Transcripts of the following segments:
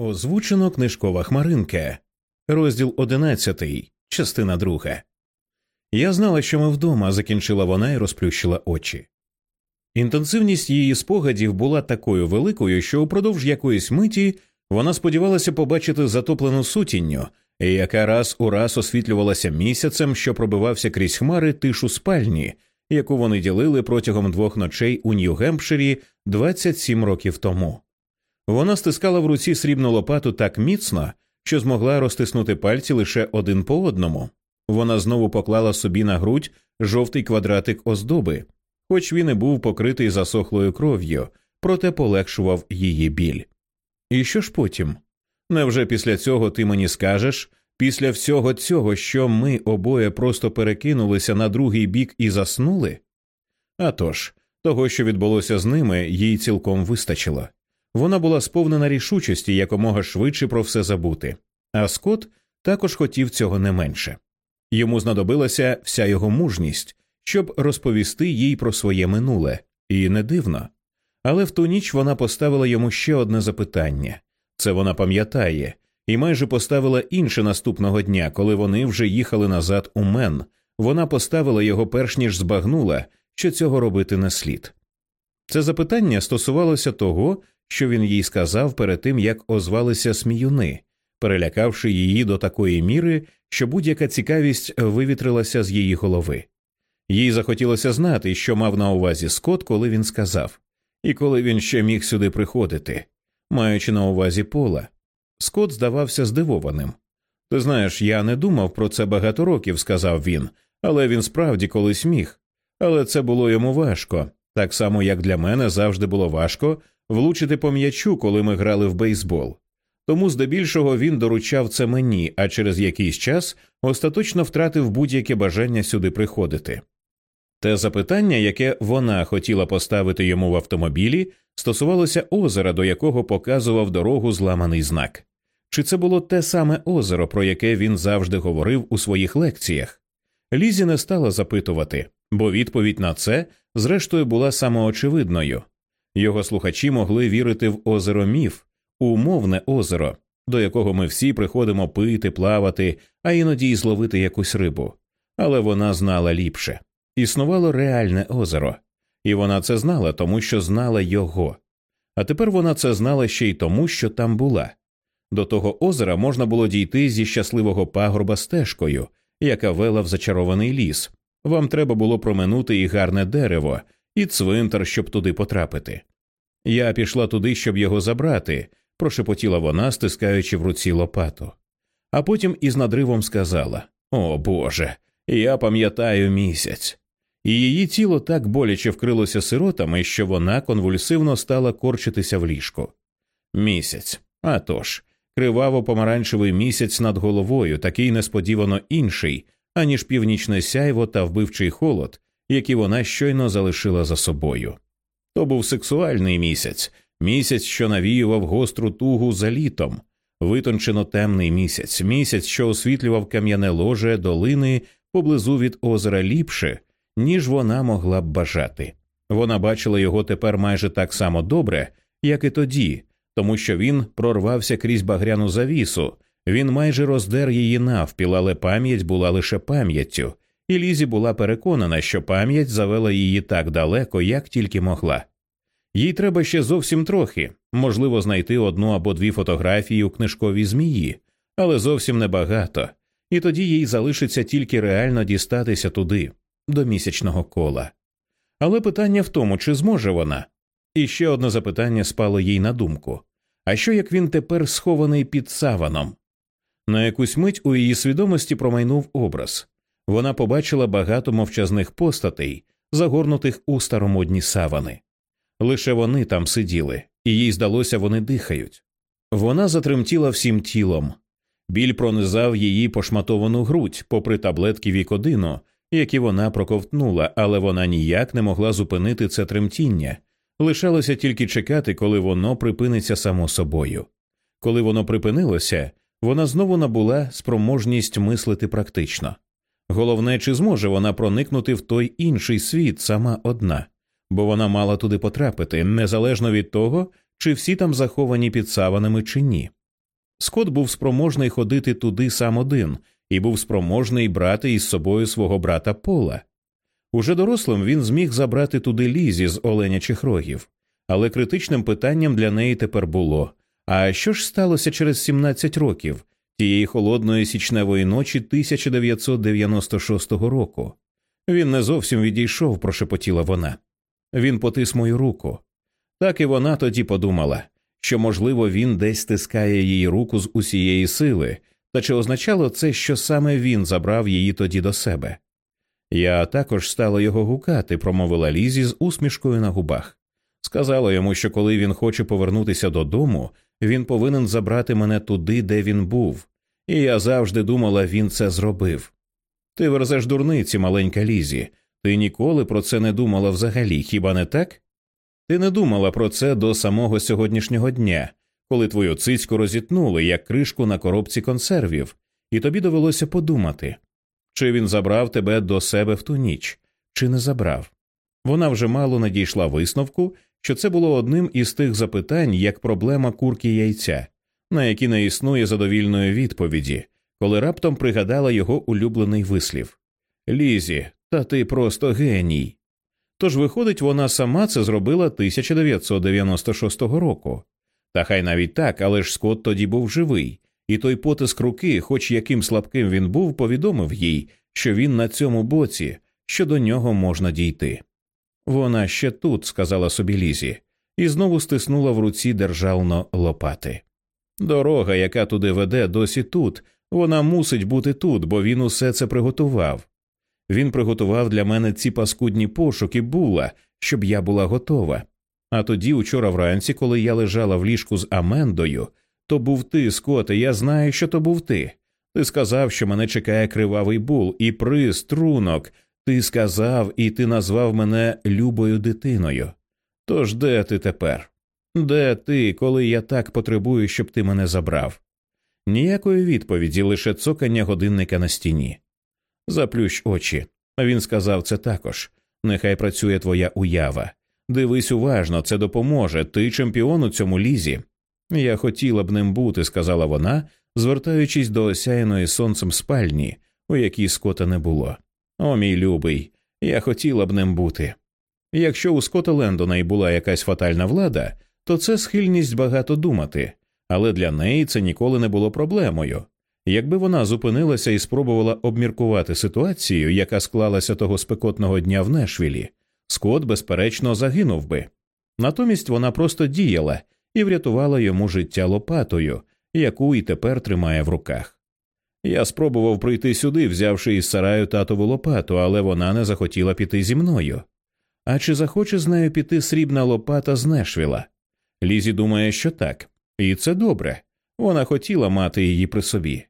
Озвучено книжкова хмаринка, розділ одинадцятий, частина друга. Я знала, що ми вдома, закінчила вона і розплющила очі. Інтенсивність її спогадів була такою великою, що упродовж якоїсь миті вона сподівалася побачити затоплену сутінню, яка раз у раз освітлювалася місяцем, що пробивався крізь хмари тишу спальні, яку вони ділили протягом двох ночей у Нью-Гемпширі 27 років тому. Вона стискала в руці срібну лопату так міцно, що змогла розтиснути пальці лише один по одному. Вона знову поклала собі на грудь жовтий квадратик оздоби, хоч він і був покритий засохлою кров'ю, проте полегшував її біль. І що ж потім? Невже після цього ти мені скажеш, після всього цього, що ми обоє просто перекинулися на другий бік і заснули? А тож, того, що відбулося з ними, їй цілком вистачило. Вона була сповнена рішучості якомога швидше про все забути, а Скот також хотів цього не менше. Йому знадобилася вся його мужність, щоб розповісти їй про своє минуле, і не дивно. Але в ту ніч вона поставила йому ще одне запитання це вона пам'ятає, і майже поставила інше наступного дня, коли вони вже їхали назад у Мен. Вона поставила його перш ніж збагнула, що цього робити не слід. Це запитання стосувалося того, що він їй сказав перед тим, як озвалися сміюни, перелякавши її до такої міри, що будь-яка цікавість вивітрилася з її голови. Їй захотілося знати, що мав на увазі Скот, коли він сказав, і коли він ще міг сюди приходити, маючи на увазі пола. Скот здавався здивованим. Ти знаєш, я не думав про це багато років, сказав він, але він справді колись міг. Але це було йому важко, так само як для мене завжди було важко влучити по м'ячу, коли ми грали в бейсбол. Тому здебільшого він доручав це мені, а через якийсь час остаточно втратив будь-яке бажання сюди приходити. Те запитання, яке вона хотіла поставити йому в автомобілі, стосувалося озера, до якого показував дорогу зламаний знак. Чи це було те саме озеро, про яке він завжди говорив у своїх лекціях? Лізі не стала запитувати, бо відповідь на це, зрештою, була самоочевидною. Його слухачі могли вірити в озеро міф, умовне озеро, до якого ми всі приходимо пити, плавати, а іноді й зловити якусь рибу. Але вона знала ліпше. Існувало реальне озеро, і вона це знала, тому що знала його. А тепер вона це знала ще й тому, що там була. До того озера можна було дійти зі щасливого пагорба стежкою, яка вела в зачарований ліс. Вам треба було проминути і гарне дерево, і цвинтар, щоб туди потрапити. Я пішла туди, щоб його забрати, прошепотіла вона, стискаючи в руці лопату. А потім із надривом сказала О Боже, я пам'ятаю місяць. І її тіло так боляче вкрилося сиротами, що вона конвульсивно стала корчитися в ліжку. Місяць. А тож, криваво помаранчевий місяць над головою, такий несподівано інший, аніж північне сяйво та вбивчий холод, які вона щойно залишила за собою. То був сексуальний місяць, місяць, що навіював гостру тугу за літом, витончено темний місяць, місяць, що освітлював кам'яне ложе долини поблизу від озера ліпше, ніж вона могла б бажати. Вона бачила його тепер майже так само добре, як і тоді, тому що він прорвався крізь багряну завісу, він майже роздер її навпіл, але пам'ять була лише пам'яттю, і Лізі була переконана, що пам'ять завела її так далеко, як тільки могла. Їй треба ще зовсім трохи, можливо, знайти одну або дві фотографії у книжковій змії, але зовсім небагато, і тоді їй залишиться тільки реально дістатися туди, до місячного кола. Але питання в тому, чи зможе вона. І ще одне запитання спало їй на думку а що як він тепер схований під саваном? На якусь мить у її свідомості промайнув образ вона побачила багато мовчазних постатей, загорнутих у старомодні савани. Лише вони там сиділи, і їй здалося, вони дихають. Вона затремтіла всім тілом. Біль пронизав її пошматовану грудь, попри таблетки вікодину, які вона проковтнула, але вона ніяк не могла зупинити це тремтіння. Лишалося тільки чекати, коли воно припиниться само собою. Коли воно припинилося, вона знову набула спроможність мислити практично. Головне, чи зможе вона проникнути в той інший світ сама одна, бо вона мала туди потрапити, незалежно від того, чи всі там заховані під саванами чи ні. Скот був спроможний ходити туди сам один і був спроможний брати із собою свого брата Пола. Уже дорослим він зміг забрати туди лізі з оленячих рогів, але критичним питанням для неї тепер було а що ж сталося через 17 років тієї холодної січневої ночі 1996 року? Він не зовсім відійшов, прошепотіла вона. Він потис мою руку. Так і вона тоді подумала, що, можливо, він десь стискає її руку з усієї сили, та чи означало це, що саме він забрав її тоді до себе? Я також стала його гукати, промовила Лізі з усмішкою на губах. Сказала йому, що коли він хоче повернутися додому, він повинен забрати мене туди, де він був, і я завжди думала, він це зробив. Ти верзеш дурниці, маленька Лізі, ти ніколи про це не думала взагалі, хіба не так? Ти не думала про це до самого сьогоднішнього дня, коли твою цицьку розітнули як кришку на коробці консервів, і тобі довелося подумати, чи він забрав тебе до себе в ту ніч, чи не забрав. Вона вже мало надійшла висновку, що це було одним із тих запитань, як проблема курки яйця, на які не існує задовільної відповіді, коли раптом пригадала його улюблений вислів Лізі, та ти просто геній. Тож, виходить, вона сама це зробила 1996 року. Та хай навіть так, але ж Скотт тоді був живий, і той потиск руки, хоч яким слабким він був, повідомив їй, що він на цьому боці, що до нього можна дійти. Вона ще тут, сказала собі Лізі, і знову стиснула в руці державно лопати. Дорога, яка туди веде, досі тут, вона мусить бути тут, бо він усе це приготував. Він приготував для мене ці паскудні пошуки була, щоб я була готова. А тоді, учора вранці, коли я лежала в ліжку з Амендою, то був ти, Скоте, я знаю, що то був ти. Ти сказав, що мене чекає кривавий бул і приз, трунок. Ти сказав, і ти назвав мене любою дитиною. Тож де ти тепер? Де ти, коли я так потребую, щоб ти мене забрав? Ніякої відповіді, лише цокання годинника на стіні. Заплющ очі. Він сказав це також. Нехай працює твоя уява. Дивись уважно, це допоможе. Ти чемпіон у цьому лізі. Я хотіла б ним бути, сказала вона, звертаючись до осяяної сонцем спальні, у якій скота не було. О, мій любий, я хотіла б ним бути. Якщо у Скота Лендона й була якась фатальна влада, то це схильність багато думати, але для неї це ніколи не було проблемою. Якби вона зупинилася і спробувала обміркувати ситуацію, яка склалася того спекотного дня в Нешвілі, Скот, безперечно, загинув би. Натомість вона просто діяла і врятувала йому життя лопатою, яку і тепер тримає в руках. Я спробував прийти сюди, взявши із сараю татову лопату, але вона не захотіла піти зі мною. А чи захоче з нею піти срібна лопата з Нешвіла? Лізі думає, що так, і це добре. Вона хотіла мати її при собі.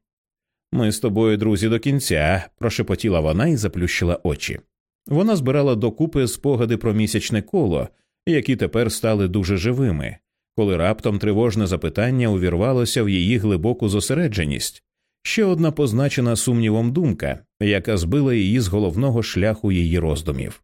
Ми з тобою, друзі, до кінця, прошепотіла вона і заплющила очі. Вона збирала докупи спогади про місячне коло, які тепер стали дуже живими, коли раптом тривожне запитання увірвалося в її глибоку зосередженість, ще одна позначена сумнівом думка, яка збила її з головного шляху її роздумів.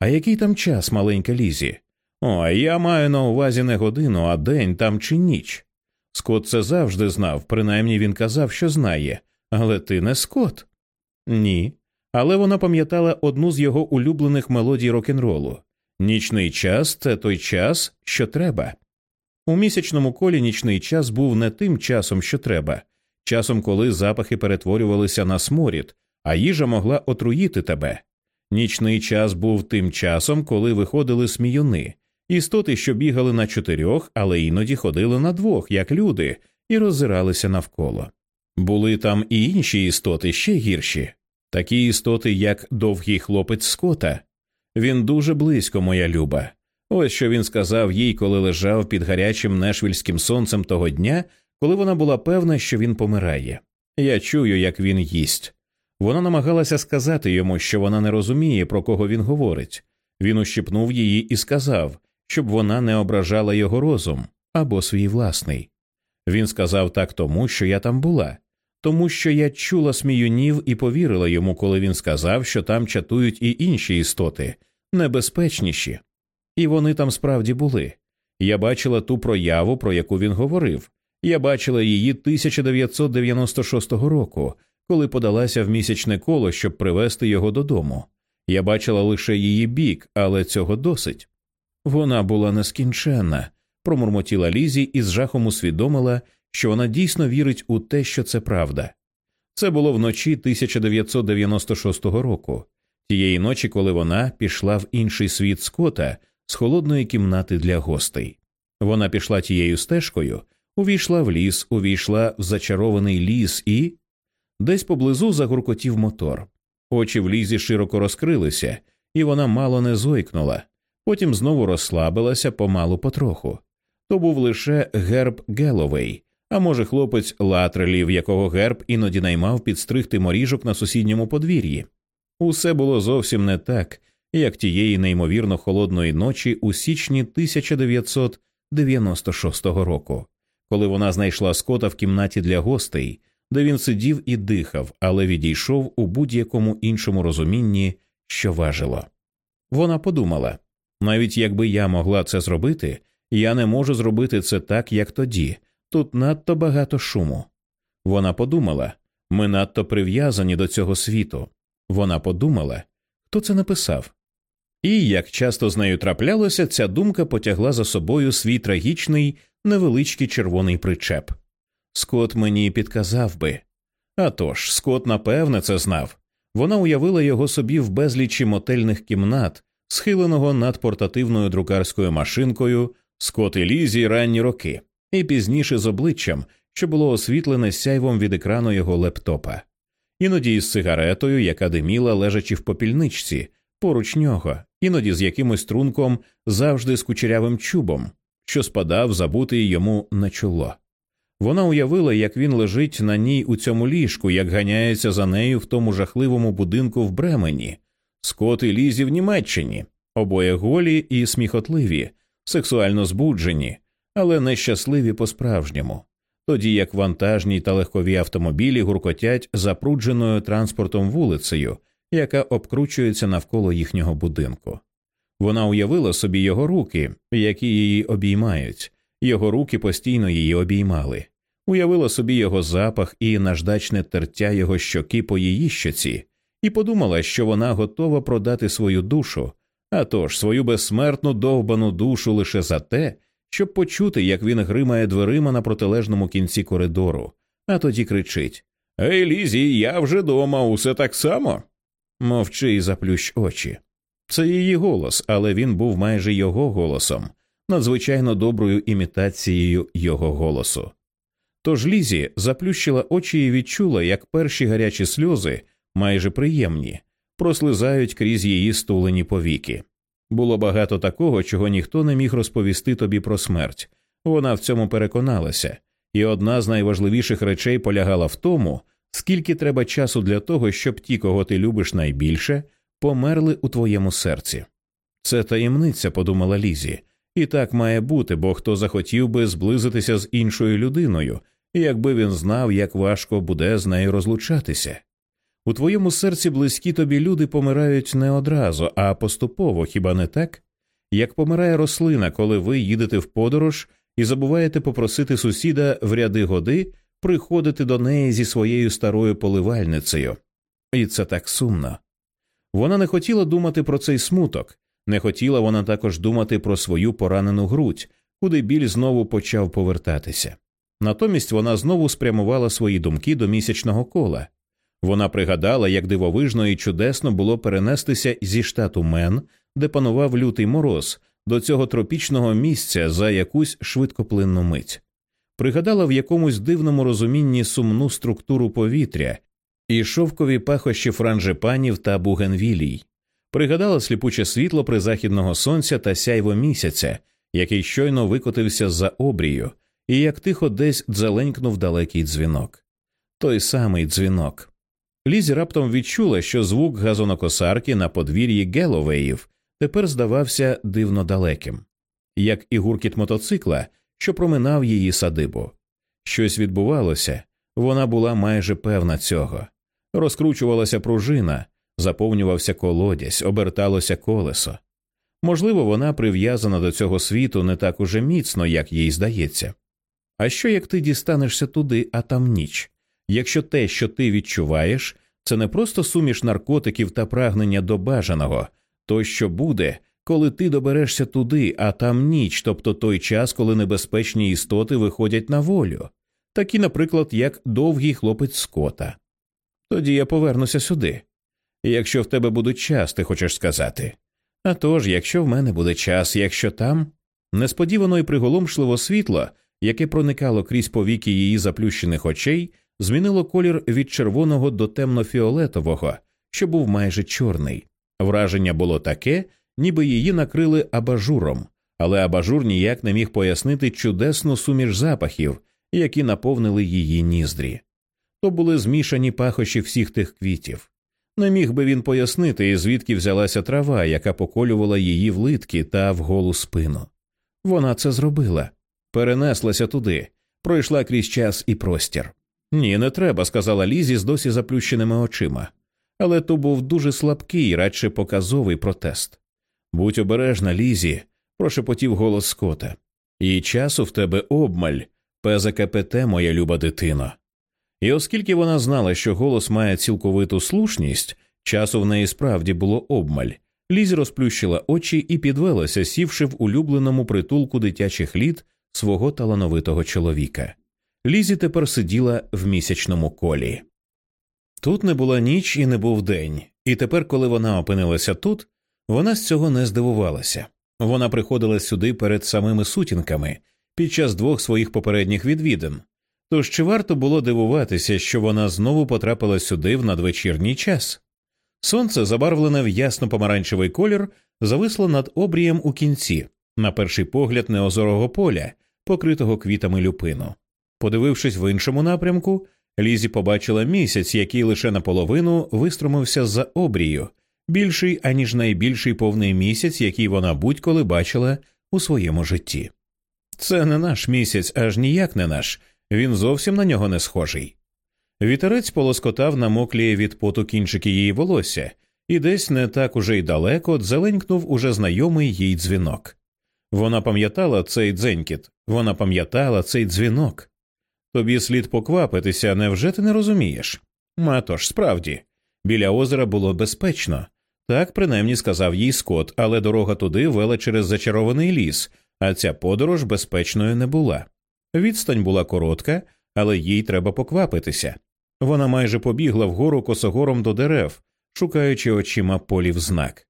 А який там час, маленька Лізі? О, я маю на увазі не годину, а день там чи ніч. Скот це завжди знав, принаймні він казав, що знає, але ти не Скот. Ні. Але вона пам'ятала одну з його улюблених мелодій рок-н-ролу нічний час це той час, що треба. У місячному колі нічний час був не тим часом, що треба, часом, коли запахи перетворювалися на сморід, а їжа могла отруїти тебе. Нічний час був тим часом, коли виходили сміюни, істоти, що бігали на чотирьох, але іноді ходили на двох, як люди, і роззиралися навколо. Були там і інші істоти ще гірші, такі істоти, як довгий хлопець Скота. Він дуже близько, моя люба. Ось що він сказав їй, коли лежав під гарячим нешвільським сонцем того дня, коли вона була певна, що він помирає. Я чую, як він їсть. Вона намагалася сказати йому, що вона не розуміє, про кого він говорить. Він ущипнув її і сказав, щоб вона не ображала його розум або свій власний. Він сказав так тому, що я там була, тому що я чула сміюнів і повірила йому, коли він сказав, що там чатують і інші істоти, небезпечніші. І вони там справді були. Я бачила ту прояву, про яку він говорив, Я бачила її 1996 року, коли подалася в місячне коло, щоб привезти його додому. Я бачила лише її бік, але цього досить. Вона була нескінченна, промурмотіла Лізі і з жахом усвідомила, що вона дійсно вірить у те, що це правда. Це було вночі 1996 року, тієї ночі, коли вона пішла в інший світ Скота з холодної кімнати для гостей. Вона пішла тією стежкою, увійшла в ліс, увійшла в зачарований ліс і десь поблизу загуркотів мотор. Очі в лізі широко розкрилися, і вона мало не зойкнула, потім знову розслабилася помалу потроху. То був лише герб Геловей, а може, хлопець Латрелів, якого герб іноді наймав підстригти моріжок на сусідньому подвір'ї. Усе було зовсім не так, як тієї неймовірно холодної ночі у січні 1996 року, коли вона знайшла скота в кімнаті для гостей, де він сидів і дихав, але відійшов у будь-якому іншому розумінні, що важило. Вона подумала навіть якби я могла це зробити, я не можу зробити це так, як тоді. Тут надто багато шуму. Вона подумала ми надто прив'язані до цього світу. Вона подумала, хто це написав. І, як часто з нею траплялося, ця думка потягла за собою свій трагічний невеличкий червоний причеп. Скот мені підказав би. А тож, Скот, напевне, це знав. Вона уявила його собі в безлічі мотельних кімнат, схиленого над портативною друкарською машинкою, Скот і Лізі ранні роки, і пізніше з обличчям, що було освітлене сяйвом від екрану його лептопа, іноді із сигаретою, яка диміла, лежачи в попільничці, поруч нього, іноді з якимось трунком, завжди з кучерявим чубом, що спадав забутий йому на чоло. Вона уявила, як він лежить на ній у цьому ліжку, як ганяється за нею в тому жахливому будинку в Бремені, Скот і Лізі в Німеччині, обоє голі і сміхотливі, сексуально збуджені, але нещасливі по справжньому, тоді як вантажні та легкові автомобілі гуркотять запрудженою транспортом вулицею, яка обкручується навколо їхнього будинку. Вона уявила собі його руки, які її обіймають, його руки постійно її обіймали, уявила собі його запах і наждачне тертя його щоки по її щоці, і подумала, що вона готова продати свою душу, а тож свою безсмертну довбану душу лише за те, щоб почути, як він гримає дверима на протилежному кінці коридору, а тоді кричить. Ей, Лізі, я вже дома, усе так само. Мовчи і заплющ очі. Це її голос, але він був майже його голосом, надзвичайно доброю імітацією його голосу. Тож Лізі заплющила очі і відчула, як перші гарячі сльози, майже приємні, прослизають крізь її стулені повіки. Було багато такого, чого ніхто не міг розповісти тобі про смерть. Вона в цьому переконалася, і одна з найважливіших речей полягала в тому, скільки треба часу для того, щоб ті, кого ти любиш найбільше, померли у твоєму серці. Це таємниця, подумала Лізі, і так має бути, бо хто захотів би зблизитися з іншою людиною, якби він знав, як важко буде з нею розлучатися. У твоєму серці близькі тобі люди помирають не одразу, а поступово, хіба не так? Як помирає рослина, коли ви їдете в подорож і забуваєте попросити сусіда в ряди годи приходити до неї зі своєю старою поливальницею. І це так сумно. Вона не хотіла думати про цей смуток, не хотіла вона також думати про свою поранену грудь, куди біль знову почав повертатися. Натомість вона знову спрямувала свої думки до місячного кола. Вона пригадала, як дивовижно і чудесно було перенестися зі штату Мен, де панував лютий мороз, до цього тропічного місця за якусь швидкоплинну мить. Пригадала в якомусь дивному розумінні сумну структуру повітря і шовкові пахощі франжипанів та бугенвілій. Пригадала сліпуче світло призахідного сонця та сяйво місяця, який щойно викотився за обрію, і як тихо десь дзеленькнув далекий дзвінок. Той самий дзвінок. Лізі раптом відчула, що звук газонокосарки на подвір'ї Геловеїв тепер здавався дивно далеким, як і гуркіт мотоцикла, що проминав її садибу. Щось відбувалося, вона була майже певна цього. Розкручувалася пружина, заповнювався колодязь, оберталося колесо. Можливо, вона прив'язана до цього світу не так уже міцно, як їй здається. А що як ти дістанешся туди, а там ніч? Якщо те, що ти відчуваєш, це не просто суміш наркотиків та прагнення до бажаного, то що буде, коли ти доберешся туди, а там ніч, тобто той час, коли небезпечні істоти виходять на волю, такі, наприклад, як довгий хлопець Скота. Тоді я повернуся сюди. Якщо в тебе буде час, ти хочеш сказати. А тож, якщо в мене буде час, якщо там несподівано і приголомшливо світло, яке проникало крізь повіки її заплющених очей, змінило колір від червоного до темно-фіолетового, що був майже чорний. Враження було таке, ніби її накрили абажуром, але абажур ніяк не міг пояснити чудесну суміш запахів, які наповнили її ніздрі. То були змішані пахощі всіх тих квітів. Не міг би він пояснити, звідки взялася трава, яка поколювала її в литки та в голу спину. Вона це зробила, перенеслася туди, пройшла крізь час і простір. Ні, не треба, сказала Лізі з досі заплющеними очима. Але то був дуже слабкий, радше показовий протест. Будь обережна, Лізі, прошепотів голос Скота. І часу в тебе обмаль, ПЗКПТ, моя люба дитино. І оскільки вона знала, що голос має цілковиту слушність, часу в неї справді було обмаль, Лізі розплющила очі і підвелася, сівши в улюбленому притулку дитячих літ свого талановитого чоловіка. Лізі тепер сиділа в місячному колі. Тут не була ніч і не був день, і тепер, коли вона опинилася тут, вона з цього не здивувалася. Вона приходила сюди перед самими сутінками під час двох своїх попередніх відвідин. Тож чи варто було дивуватися, що вона знову потрапила сюди в надвечірній час? Сонце, забарвлене в ясно помаранчевий колір, зависло над обрієм у кінці, на перший погляд неозорого поля, покритого квітами люпину. Подивившись в іншому напрямку, Лізі побачила місяць, який лише наполовину виструмився за обрію, більший аніж найбільший повний місяць, який вона будь-коли бачила у своєму житті. Це не наш місяць, аж ніяк не наш, він зовсім на нього не схожий. Вітерець полоскотав намоклі від поту кінчики її волосся, і десь не так уже й далеко дзеленькнув уже знайомий їй дзвінок. Вона пам'ятала цей дзенькіт, вона пам'ятала цей дзвінок. Тобі слід поквапитися, невже ти не розумієш? А тож, справді, біля озера було безпечно. Так принаймні сказав їй Скот, але дорога туди вела через зачарований ліс, а ця подорож безпечною не була. Відстань була коротка, але їй треба поквапитися. Вона майже побігла вгору косогором до дерев, шукаючи очима полів знак.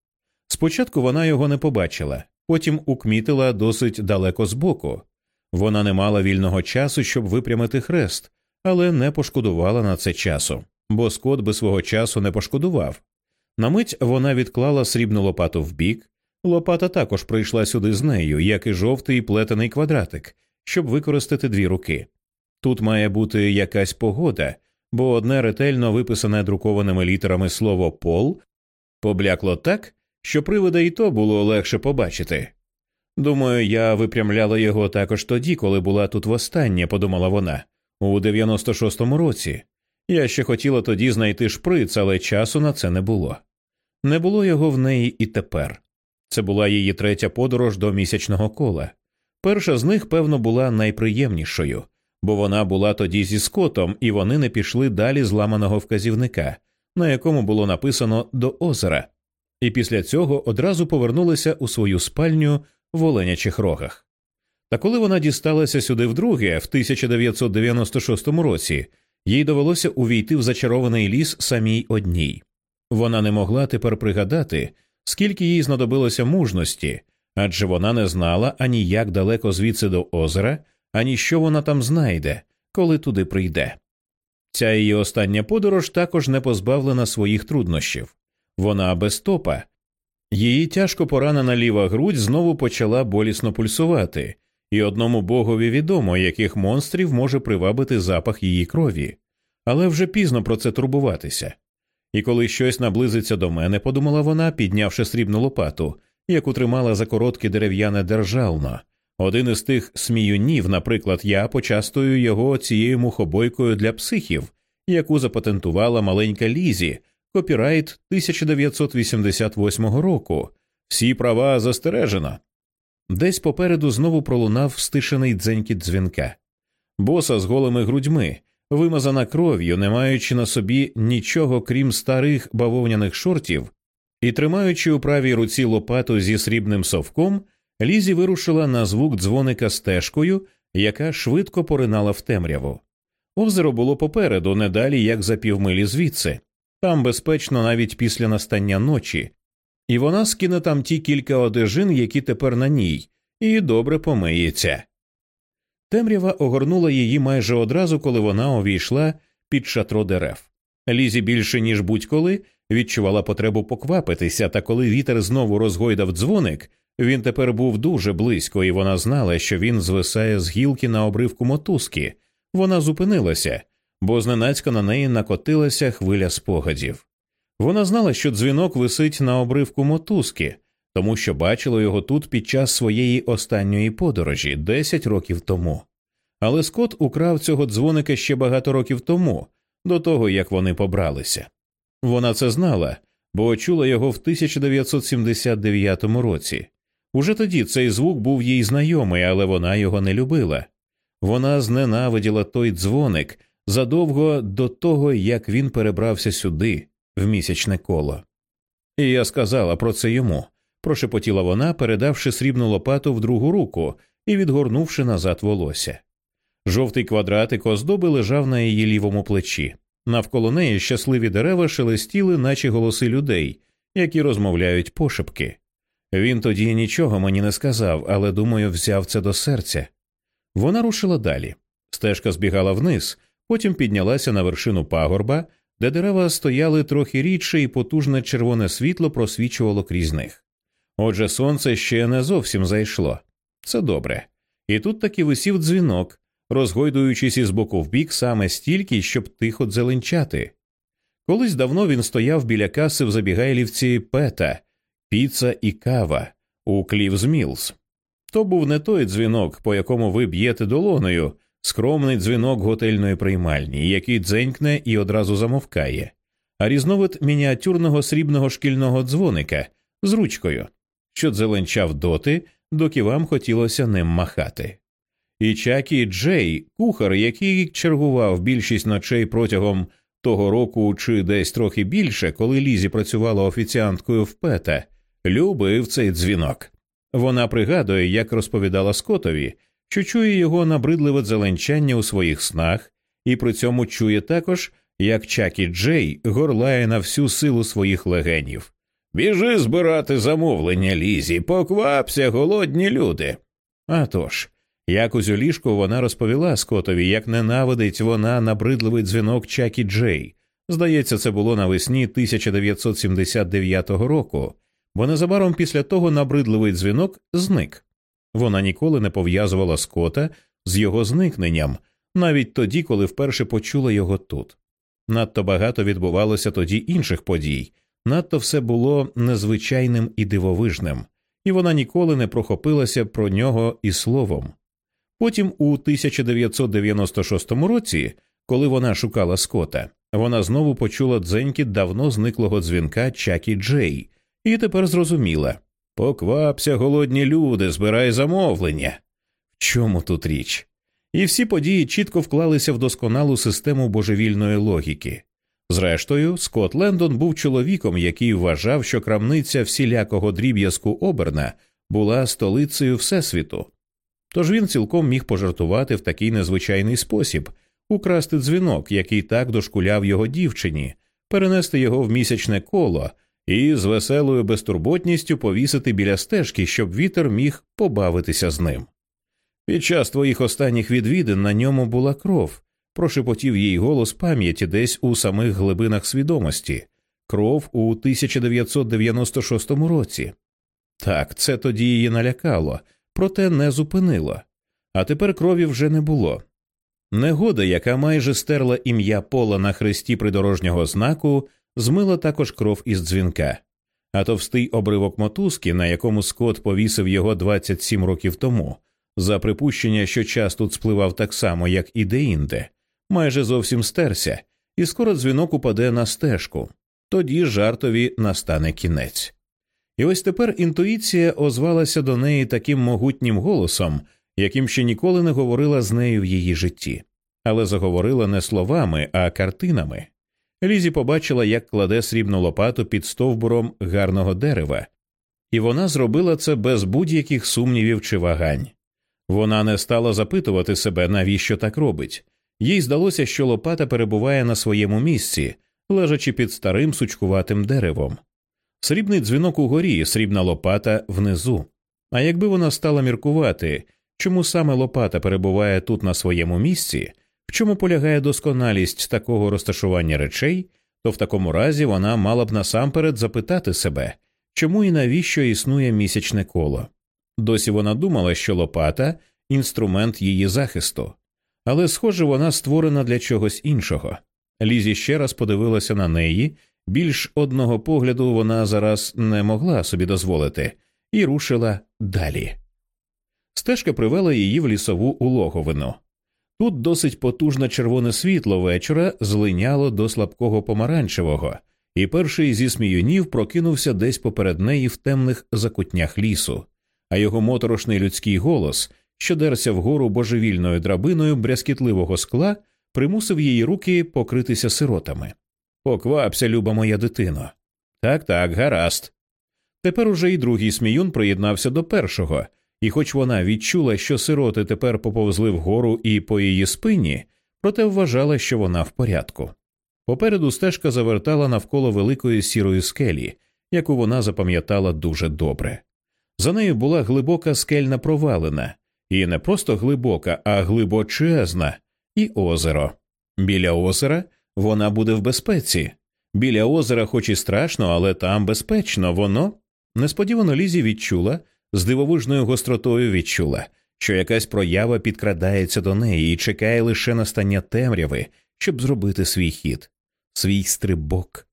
Спочатку вона його не побачила, потім укмітила досить далеко збоку. Вона не мала вільного часу, щоб випрямити хрест, але не пошкодувала на це часу, бо Скот би свого часу не пошкодував. На мить вона відклала срібну лопату вбік. Лопата також прийшла сюди з нею, як і жовтий плетений квадратик, щоб використати дві руки. Тут має бути якась погода, бо одне ретельно виписане друкованими літерами слово пол поблякло так, що привода і то було легше побачити. Думаю, я випрямляла його також тоді, коли була тут востаннє, подумала вона, у 96-му році. Я ще хотіла тоді знайти шприц, але часу на це не було. Не було його в неї і тепер. Це була її третя подорож до місячного кола. Перша з них, певно, була найприємнішою, бо вона була тоді зі скотом, і вони не пішли далі зламаного вказівника, на якому було написано до озера, і після цього одразу повернулися у свою спальню в Оленячих рогах. Та коли вона дісталася сюди вдруге, в 1996 році, їй довелося увійти в зачарований ліс самій одній. Вона не могла тепер пригадати, скільки їй знадобилося мужності, адже вона не знала ані як далеко звідси до озера, ані що вона там знайде, коли туди прийде. Ця її остання подорож також не позбавлена своїх труднощів. Вона без топа. Її тяжко поранена ліва грудь знову почала болісно пульсувати, і одному богові відомо, яких монстрів може привабити запах її крові, але вже пізно про це турбуватися. І коли щось наблизиться до мене, подумала вона, піднявши срібну лопату, яку тримала за коротке дерев'яне державно. Один із тих сміюнів, наприклад, я почастую його цією мухобойкою для психів, яку запатентувала маленька Лізі, копірайт 1988 року. Всі права застережено. Десь попереду знову пролунав стишений дзенькіт дзвінка. боса з голими грудьми, вимазана кров'ю, не маючи на собі нічого крім старих бавовняних шортів, і тримаючи у правій руці лопату зі срібним совком, Лізі вирушила на звук дзвоника стежкою, яка швидко поринала в темряву. Озеро було попереду, не далі як за півмилі звідси, там безпечно навіть після настання ночі, і вона скине там ті кілька одежин, які тепер на ній, і добре помиється. Темрява огорнула її майже одразу, коли вона увійшла під шатро дерев. Лізі більше, ніж будь-коли, відчувала потребу поквапитися, та коли вітер знову розгойдав дзвоник, він тепер був дуже близько, і вона знала, що він звисає з гілки на обривку мотузки. Вона зупинилася, бо зненацька на неї накотилася хвиля спогадів. Вона знала, що дзвінок висить на обривку мотузки, тому що бачила його тут під час своєї останньої подорожі 10 років тому. Але Скот украв цього дзвоника ще багато років тому, до того як вони побралися. Вона це знала, бо чула його в 1979 році. Уже тоді цей звук був їй знайомий, але вона його не любила. Вона зненавиділа той дзвоник задовго до того, як він перебрався сюди, в місячне коло. І я сказала про це йому, прошепотіла вона, передавши срібну лопату в другу руку і відгорнувши назад волосся. Жовтий квадратик оздоби лежав на її лівому плечі. Навколо неї щасливі дерева шелестіли, наче голоси людей, які розмовляють пошепки. Він тоді нічого мені не сказав, але, думаю, взяв це до серця. Вона рушила далі. Стежка збігала вниз, потім піднялася на вершину пагорба, де дерева стояли трохи рідше, і потужне червоне світло просвічувало крізь них. Отже, сонце ще не зовсім зайшло. Це добре. І тут таки висів дзвінок, розгойдуючись із боку в бік саме стільки, щоб тихо дзеленчати. Колись давно він стояв біля каси в забігайлівці Пета, піца і кава у Клівз Мілз. То був не той дзвінок, по якому ви б'єте долоною, скромний дзвінок готельної приймальні, який дзенькне і одразу замовкає, а різновид мініатюрного срібного шкільного дзвоника з ручкою, що дзеленчав доти, доки вам хотілося ним махати. І Чакі Джей, кухар, який чергував більшість ночей протягом того року чи десь трохи більше, коли Лізі працювала офіціанткою в Пета, любив цей дзвінок. Вона пригадує, як розповідала Скотові, що чує його набридливе дзеленчання у своїх снах, і при цьому чує також, як Чакі Джей горлає на всю силу своїх легенів. Біжи збирати замовлення, Лізі, поквапся, голодні люди. А тож, якось у ліжку вона розповіла Скотові, як ненавидить вона набридливий дзвінок Чакі Джей. Здається, це було навесні 1979 року, бо незабаром після того набридливий дзвінок зник. Вона ніколи не пов'язувала Скота з його зникненням, навіть тоді, коли вперше почула його тут. Надто багато відбувалося тоді інших подій, надто все було незвичайним і дивовижним, і вона ніколи не прохопилася про нього і словом. Потім, у 1996 році, коли вона шукала Скота, вона знову почула дзенькіт давно зниклого дзвінка Чакі Джей, і тепер зрозуміла поквапся, голодні люди, збирай замовлення. В чому тут річ? І всі події чітко вклалися в досконалу систему божевільної логіки. Зрештою, Скотт Лендон був чоловіком, який вважав, що крамниця всілякого дріб'язку оберна була столицею Всесвіту. Тож він цілком міг пожартувати в такий незвичайний спосіб, украсти дзвінок, який так дошкуляв його дівчині, перенести його в місячне коло і з веселою безтурботністю повісити біля стежки, щоб вітер міг побавитися з ним. Під час твоїх останніх відвідин на ньому була кров, прошепотів їй голос пам'яті десь у самих глибинах свідомості, кров у 1996 році. Так, це тоді її налякало, проте не зупинило. А тепер крові вже не було. Негода, яка майже стерла ім'я пола на хресті придорожнього знаку, змила також кров із дзвінка, а товстий обривок мотузки, на якому Скот повісив його 27 років тому, за припущення, що час тут спливав так само, як і деінде, майже зовсім стерся, і скоро дзвінок упаде на стежку. Тоді жартові настане кінець. І ось тепер інтуїція озвалася до неї таким могутнім голосом, яким ще ніколи не говорила з нею в її житті, але заговорила не словами, а картинами. Лізі побачила, як кладе срібну лопату під стовбуром гарного дерева, і вона зробила це без будь-яких сумнівів чи вагань. Вона не стала запитувати себе, навіщо так робить. Їй здалося, що лопата перебуває на своєму місці, лежачи під старим сучкуватим деревом. Срібний дзвінок угорі, срібна лопата внизу. А якби вона стала міркувати, чому саме лопата перебуває тут на своєму місці, в чому полягає досконалість такого розташування речей, то в такому разі вона мала б насамперед запитати себе, чому і навіщо існує місячне коло. Досі вона думала, що лопата інструмент її захисту, але, схоже, вона створена для чогось іншого. Лізі ще раз подивилася на неї, більш одного погляду вона зараз не могла собі дозволити, і рушила далі. Стежка привела її в лісову улоговину. Тут досить потужне червоне світло вечора злиняло до слабкого помаранчевого, і перший зі сміюнів прокинувся десь поперед неї в темних закутнях лісу, а його моторошний людський голос, що дерся вгору божевільною драбиною брязкітливого скла, примусив її руки покритися сиротами. Поквапся, люба моя дитино. Так, так, гаразд. Тепер уже і другий сміюн приєднався до першого, і, хоч вона відчула, що сироти тепер поповзли вгору і по її спині, проте вважала, що вона в порядку. Попереду стежка завертала навколо великої сірої скелі, яку вона запам'ятала дуже добре. За нею була глибока скельна провалина, і не просто глибока, а глибочезна, і озеро. Біля озера вона буде в безпеці. Біля озера, хоч і страшно, але там безпечно, воно несподівано Лізі відчула, з дивовижною гостротою відчула, що якась проява підкрадається до неї і чекає лише настання темряви, щоб зробити свій хід, свій стрибок.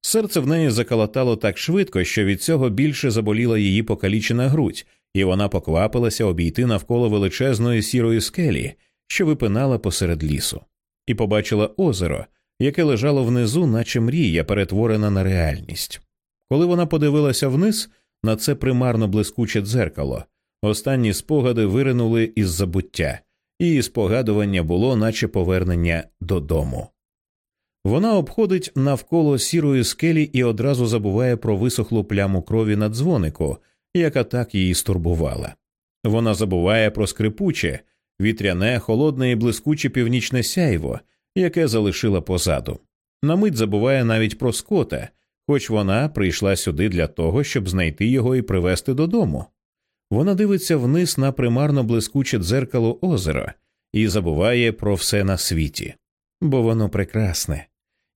Серце в неї заколотало так швидко, що від цього більше заболіла її покалічена грудь, і вона поквапилася обійти навколо величезної сірої скелі, що випинала посеред лісу, і побачила озеро, яке лежало внизу, наче мрія, перетворена на реальність. Коли вона подивилася вниз на це примарно блискуче дзеркало, останні спогади виринули із забуття, і спогадування було, наче повернення додому. Вона обходить навколо сірої скелі і одразу забуває про висохлу пляму крові на дзвонику, яка так її стурбувала. Вона забуває про скрипуче, вітряне, холодне і блискуче північне сяйво, яке залишила позаду. На мить забуває навіть про скота, хоч вона прийшла сюди для того, щоб знайти його і привезти додому. Вона дивиться вниз на примарно блискуче дзеркало озера і забуває про все на світі, бо воно прекрасне.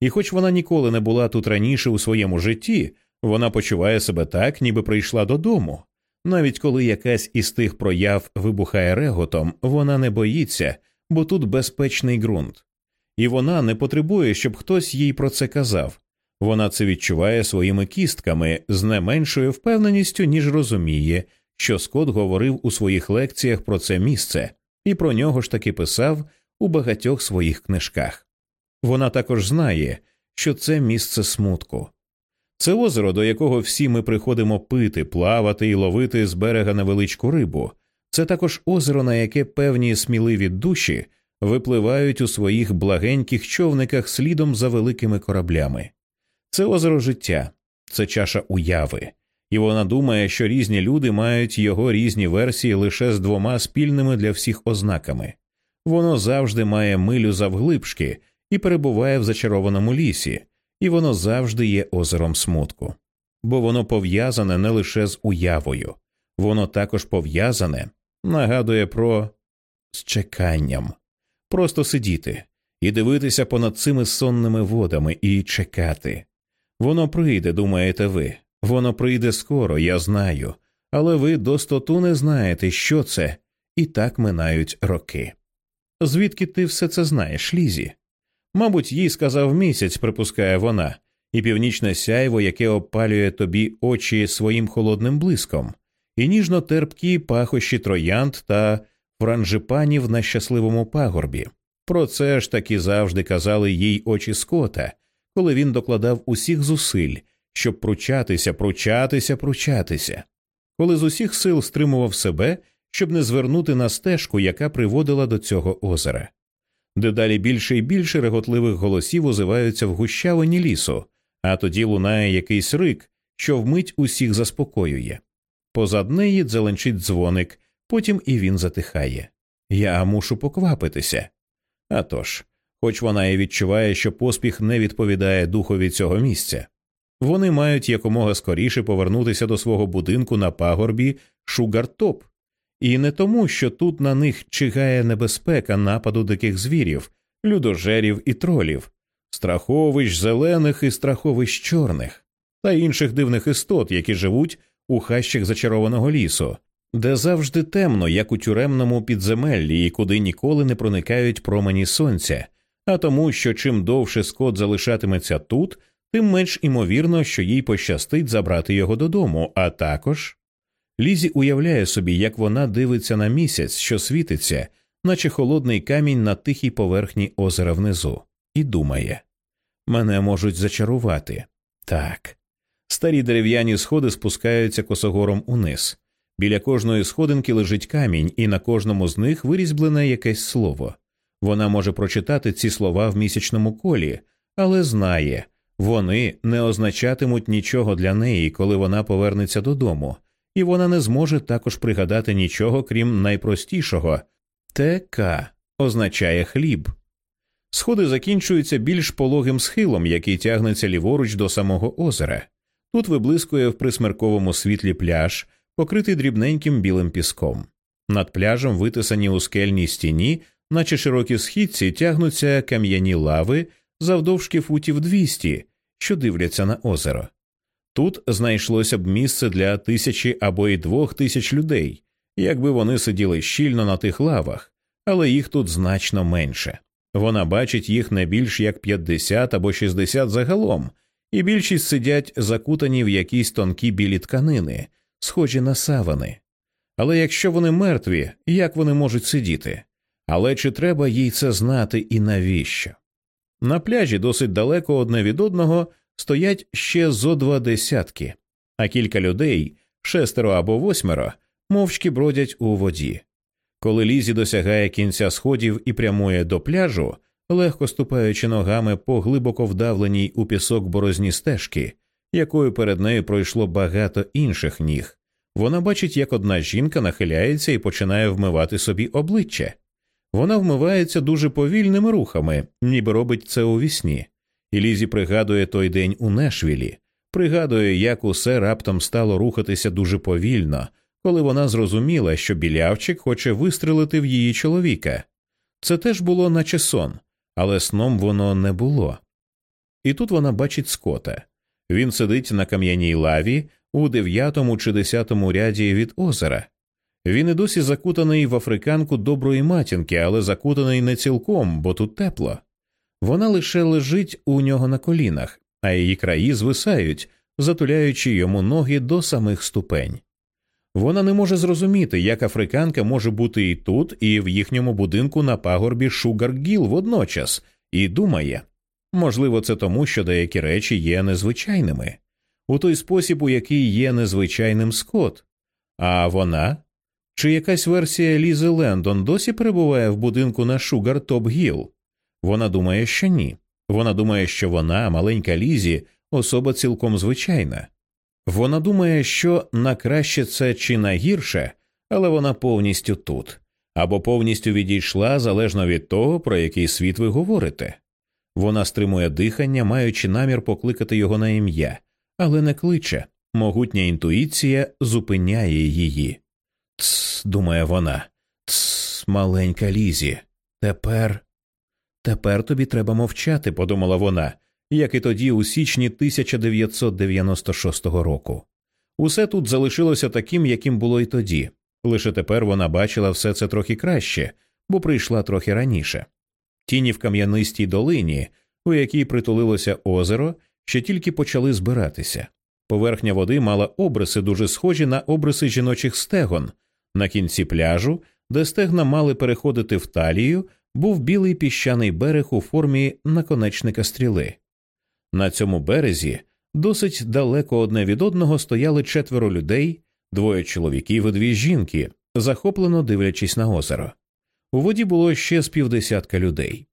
І хоч вона ніколи не була тут раніше у своєму житті, вона почуває себе так, ніби прийшла додому. Навіть коли якась із тих прояв вибухає реготом, вона не боїться, бо тут безпечний ґрунт. І вона не потребує, щоб хтось їй про це казав. Вона це відчуває своїми кістками з не меншою впевненістю, ніж розуміє, що Скот говорив у своїх лекціях про це місце, і про нього ж таки писав у багатьох своїх книжках. Вона також знає, що це місце смутку. Це озеро, до якого всі ми приходимо пити, плавати і ловити з берега невеличку рибу. Це також озеро, на яке певні сміливі душі випливають у своїх благеньких човниках слідом за великими кораблями. Це озеро життя, це чаша уяви, і вона думає, що різні люди мають його різні версії лише з двома спільними для всіх ознаками. Воно завжди має милю завглибшки і перебуває в зачарованому лісі, і воно завжди є озером смутку, бо воно пов'язане не лише з уявою, воно також пов'язане, нагадує про з чеканням, просто сидіти і дивитися понад цими сонними водами і чекати. Воно прийде, думаєте ви, воно прийде скоро, я знаю, але ви достоту не знаєте, що це, і так минають роки. Звідки ти все це знаєш, Лізі? Мабуть, їй сказав місяць, припускає вона, і північне сяйво, яке опалює тобі очі своїм холодним блиском, і ніжно терпкі пахощі троянд та франжипанів на щасливому пагорбі. Про це ж таки завжди казали їй очі скота, коли він докладав усіх зусиль, щоб пручатися, пручатися, пручатися, коли з усіх сил стримував себе, щоб не звернути на стежку, яка приводила до цього озера. Дедалі більше і більше реготливих голосів озиваються в гущавині лісу, а тоді лунає якийсь рик, що вмить усіх заспокоює. Позад неї дзеленчить дзвоник, потім і він затихає. Я мушу поквапитися. А тож, хоч вона і відчуває, що поспіх не відповідає духові цього місця. Вони мають якомога скоріше повернутися до свого будинку на пагорбі Шугартоп, і не тому, що тут на них чигає небезпека нападу диких звірів, людожерів і тролів, страховищ зелених і страховищ чорних та інших дивних істот, які живуть у хащах зачарованого лісу, де завжди темно, як у тюремному підземеллі, і куди ніколи не проникають промені сонця, а тому, що чим довше скот залишатиметься тут, тим менш імовірно, що їй пощастить забрати його додому, а також. Лізі уявляє собі, як вона дивиться на місяць, що світиться, наче холодний камінь на тихій поверхні озера внизу, і думає мене можуть зачарувати. Так. Старі дерев'яні сходи спускаються косогором униз. Біля кожної сходинки лежить камінь, і на кожному з них вирізблене якесь слово. Вона може прочитати ці слова в місячному колі, але знає, вони не означатимуть нічого для неї, коли вона повернеться додому, і вона не зможе також пригадати нічого, крім найпростішого ТК означає хліб. Сходи закінчуються більш пологим схилом, який тягнеться ліворуч до самого озера. Тут виблискує в присмерковому світлі пляж, покритий дрібненьким білим піском. Над пляжем, витисані у скельній стіні, наче широкі східці, тягнуться кам'яні лави завдовжки футів 200, що дивляться на озеро. Тут знайшлося б місце для тисячі або й двох тисяч людей, якби вони сиділи щільно на тих лавах, але їх тут значно менше. Вона бачить їх не більш як 50 або 60 загалом, і більшість сидять закутані в якісь тонкі білі тканини, схожі на савани. Але якщо вони мертві, як вони можуть сидіти? Але чи треба їй це знати і навіщо? На пляжі досить далеко одне від одного стоять ще зо два десятки, а кілька людей, шестеро або восьмеро, мовчки бродять у воді. Коли Лізі досягає кінця сходів і прямує до пляжу, легко ступаючи ногами по глибоко вдавленій у пісок борозні стежки, якою перед нею пройшло багато інших ніг, вона бачить, як одна жінка нахиляється і починає вмивати собі обличчя. Вона вмивається дуже повільними рухами, ніби робить це у вісні. І Лізі пригадує той день у Нешвілі, пригадує, як усе раптом стало рухатися дуже повільно, коли вона зрозуміла, що білявчик хоче вистрелити в її чоловіка. Це теж було наче сон, але сном воно не було. І тут вона бачить скота. Він сидить на кам'яній лаві у дев'ятому чи десятому ряді від озера. Він і досі закутаний в африканку доброї матінки, але закутаний не цілком, бо тут тепло. Вона лише лежить у нього на колінах, а її краї звисають, затуляючи йому ноги до самих ступень. Вона не може зрозуміти, як африканка може бути і тут, і в їхньому будинку на пагорбі Шугар-Гіл водночас, і думає можливо, це тому, що деякі речі є незвичайними, у той спосіб, у який є незвичайним Скот. А вона чи якась версія Лізи Лендон досі перебуває в будинку на Шугар Топ Гіл? Вона думає, що ні. Вона думає, що вона, маленька Лізі, особа цілком звичайна. Вона думає, що на краще це чи на гірше, але вона повністю тут або повністю відійшла залежно від того, про який світ ви говорите. Вона стримує дихання, маючи намір покликати його на ім'я, але не кличе. Могутня інтуїція зупиняє її. Тс, думає вона, тс, маленька Лізі. Тепер. Тепер тобі треба мовчати, подумала вона, як і тоді, у січні 1996 року. Усе тут залишилося таким, яким було й тоді. Лише тепер вона бачила все це трохи краще, бо прийшла трохи раніше. Тіні в кам'янистій долині, у якій притулилося озеро, ще тільки почали збиратися. Поверхня води мала обриси, дуже схожі на обриси жіночих стегон. На кінці пляжу, де стегна мали переходити в талію, був білий піщаний берег у формі наконечника стріли. На цьому березі досить далеко одне від одного стояли четверо людей, двоє чоловіків і дві жінки, захоплено дивлячись на озеро. У воді було ще з півдесятка людей.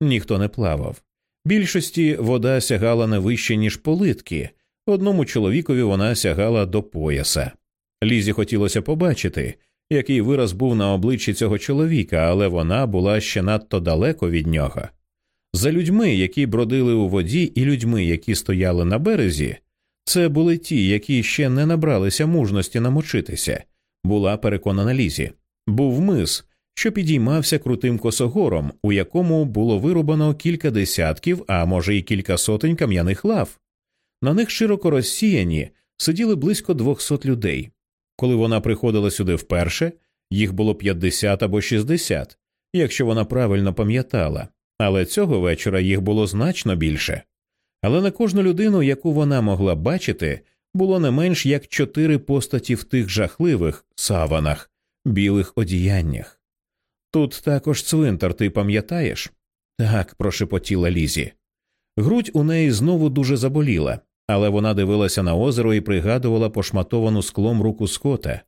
Ніхто не плавав. Більшості вода сягала не вище, ніж политки, одному чоловікові вона сягала до пояса. Лізі хотілося побачити, який вираз був на обличчі цього чоловіка, але вона була ще надто далеко від нього. За людьми, які бродили у воді, і людьми, які стояли на березі, це були ті, які ще не набралися мужності намочитися, була переконана Лізі. Був мис, що підіймався крутим косогором, у якому було вирубано кілька десятків, а може й кілька сотень кам'яних лав. На них широко розсіяні сиділи близько двохсот людей. Коли вона приходила сюди вперше, їх було 50 або 60, якщо вона правильно пам'ятала, але цього вечора їх було значно більше. Але на кожну людину, яку вона могла бачити, було не менш як чотири постаті в тих жахливих саванах, білих одіяннях. Тут також цвинтар, ти пам'ятаєш? Так, прошепотіла Лізі. Грудь у неї знову дуже заболіла, але вона дивилася на озеро і пригадувала пошматовану склом руку Скота.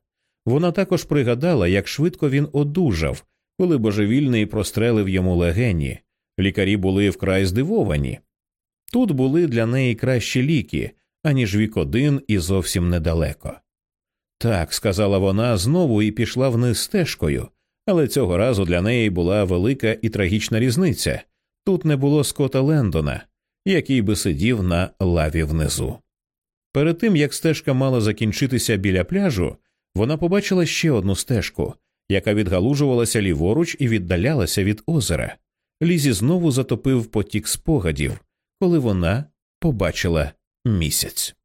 Вона також пригадала, як швидко він одужав, коли божевільний прострелив йому легені. Лікарі були вкрай здивовані. Тут були для неї кращі ліки, аніж вік один і зовсім недалеко. Так, сказала вона знову і пішла вниз стежкою, але цього разу для неї була велика і трагічна різниця тут не було Скота Лендона, який би сидів на лаві внизу. Перед тим як стежка мала закінчитися біля пляжу, вона побачила ще одну стежку, яка відгалужувалася ліворуч і віддалялася від озера. Лізі знову затопив потік спогадів, коли вона побачила місяць.